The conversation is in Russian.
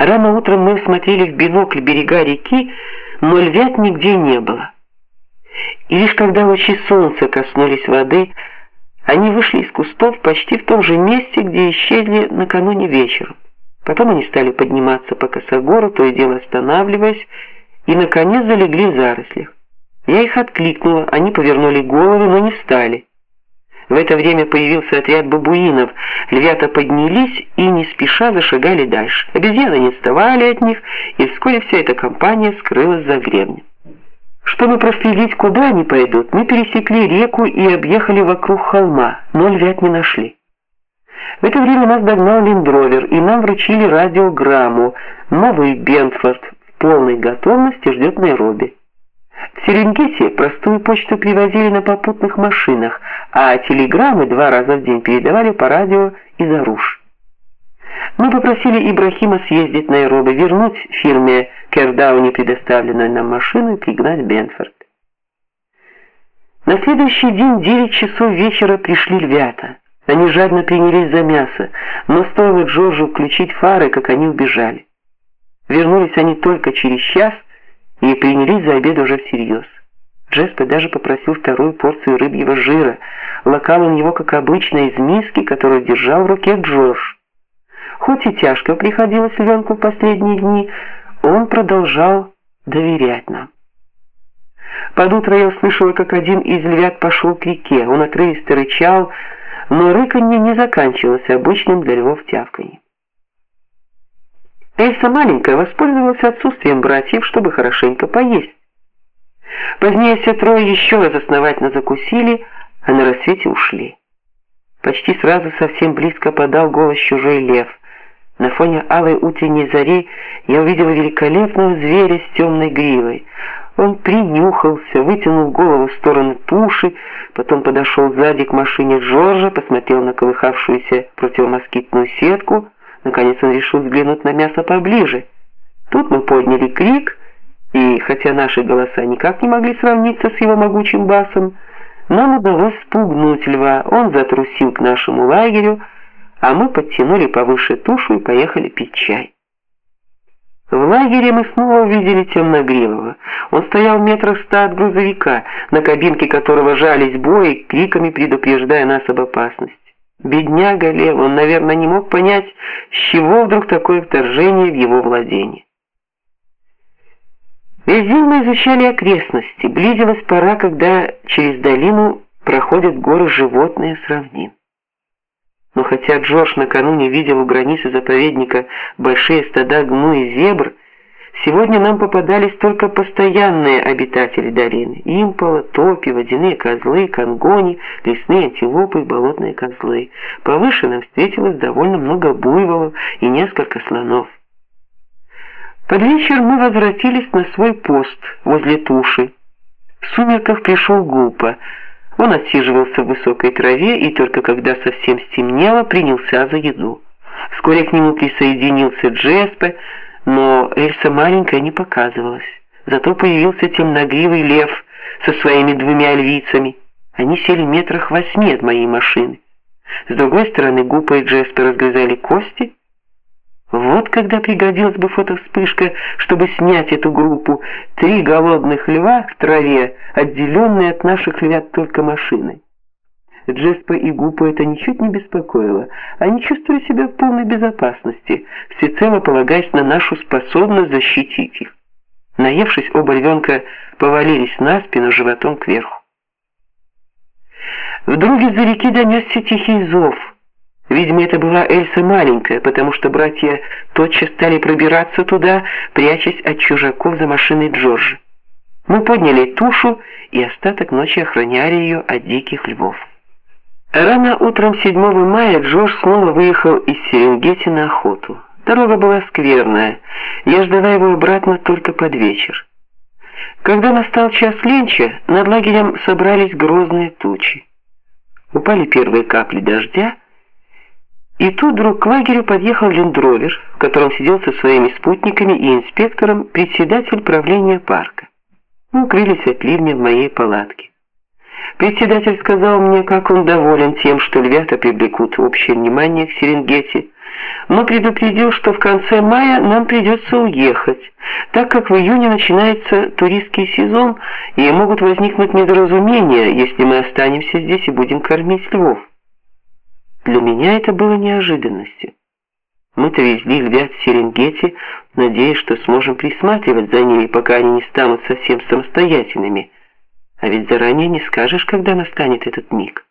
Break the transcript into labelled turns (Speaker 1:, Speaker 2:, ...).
Speaker 1: Рано утром мы смотрели в бинокль берега реки, но львят нигде не было. И лишь когда лучи солнца коснулись воды, они вышли из кустов почти в том же месте, где исчезли накануне вечером. Потом они стали подниматься по косогору, то и дело останавливаясь, и наконец залегли в зарослях. Я их откликнула, они повернули головы, но не встали. В это время появился отряд бабуинов. Львята поднялись и не спеша зашагали дальше. Обезьяны не отставали от них, и вскоре вся эта компания скрылась за гребнем. Чтобы проследить, куда они пойдут, мы пересекли реку и объехали вокруг холма, но львят не нашли. В это время нас догнал лендровер, и нам вручили радиограмму. Новый Бентфорд в полной готовности ждет Найроби. В Серенгети простую почту привозили на попутных машинах, а телеграммы два раза в день передавали по радио из Аруш. Мы попросили Ибрахима съездить на Найроби, вернуть фирме Кердауни предоставленную нам машину и пригнать Бенфорд. На следующий день 9 часов вечера пришли львята. Они жадно принялись за мясо, но стоило Джорджу включить фары, как они убежали. Вернулись они только через час и принялись за обед уже всерьез. Джеспе даже попросил вторую порцию рыбьего жира. Лакал он его, как обычно, из миски, которую держал в руке Джордж. Хоть и тяжко приходилось Ленку в последние дни, он продолжал доверять нам. Под утро я услышала, как один из львят пошел к реке. Он отрывисто рычал, но рыканье не заканчивалось обычным для львов тявканьем. Эльса маленькая воспользовалась отсутствием братьев, чтобы хорошенько поесть. Позднее все трое еще раз основательно закусили, а на рассвете ушли. Почти сразу совсем близко подал голос чужой лев. На фоне алой утренней зари я увидела великолепного зверя с темной гривой. Он принюхался, вытянул голову в сторону туши, потом подошел сзади к машине Джорджа, посмотрел на колыхавшуюся противомоскитную сетку — Наконец он решил взглянуть на мясо поближе. Тут мы подняли крик, и хотя наши голоса никак не могли сравниться с его могучим басом, нам удалось спугнуть льва. Он затрусил к нашему лагерю, а мы подтянули повыше тушу и поехали пить чай. В лагере мы снова увидели темногривого. Он стоял в метрах ста от грузовика, на кабинке которого жались бои, криками предупреждая нас об опасности. Бедняга Лев, он, наверное, не мог понять, с чего вдруг такое вторжение в его владение. Весь день мы изучали окрестности. Близилась пора, когда через долину проходят горы животные с равнин. Но хотя Джордж накануне видел у границы заповедника большие стада гну и зебр, Сегодня нам попадались только постоянные обитатели долины: импола, топи, водяные козлы, конгони, лесные антилопы и болотные козлы. Повыше нам встретилось довольно много буйволов и несколько слонов. Под вечер мы возвратились на свой пост возле туши. В сумерках пришел Гупа. Он отсиживался в высокой траве и только когда совсем стемнело, принялся за еду. Вскоре к нему присоединился Джеспе, но Эльса маленькая не показывалась. Зато появился темногривый лев со своими двумя львицами. Они сели метрах восьми от моей машины. С другой стороны Гупа и Джеспер разгрызали кости. Вот когда пригодилась бы фотовспышка, чтобы снять эту группу. Три голодных льва в траве, отделенные от наших львят только машиной. Джеспа и Гупу это ничуть не беспокоило. Они чувствовали себя в полной безопасности, всецело полагаясь на нашу способность защитить их. Наевшись, оба львенка повалились на спину животом кверху. Вдруг из-за реки донесся тихий зов. Видимо, это была Эльса маленькая, потому что братья тотчас стали пробираться туда, прячась от чужаков за машиной Джорджа. Мы подняли тушу и остаток ночи охраняли ее от диких львов. Рано утром 7 мая Джордж снова выехал из Серенгети на охоту. Дорога была скверная. Я ждала его обратно только под вечер. Когда настал час ленча, над лагерем собрались грозные тучи. Упали первые капли дождя, и тут вдруг к лагерю подъехал лендровер, в котором сидел со своими спутниками и инспектором председатель правления парка. Мы укрылись от ливня в моей палатке. Председатель сказал мне, как он доволен тем, что львята привлекут общее внимание к Серенгети, но предупредил, что в конце мая нам придется уехать, так как в июне начинается туристский сезон, и могут возникнуть недоразумения, если мы останемся здесь и будем кормить львов. Для меня это было неожиданностью. Мы-то везли львят в Серенгети, надеясь, что сможем присматривать за ними, пока они не станут совсем самостоятельными. А ведь заранее не скажешь, когда настанет этот миг.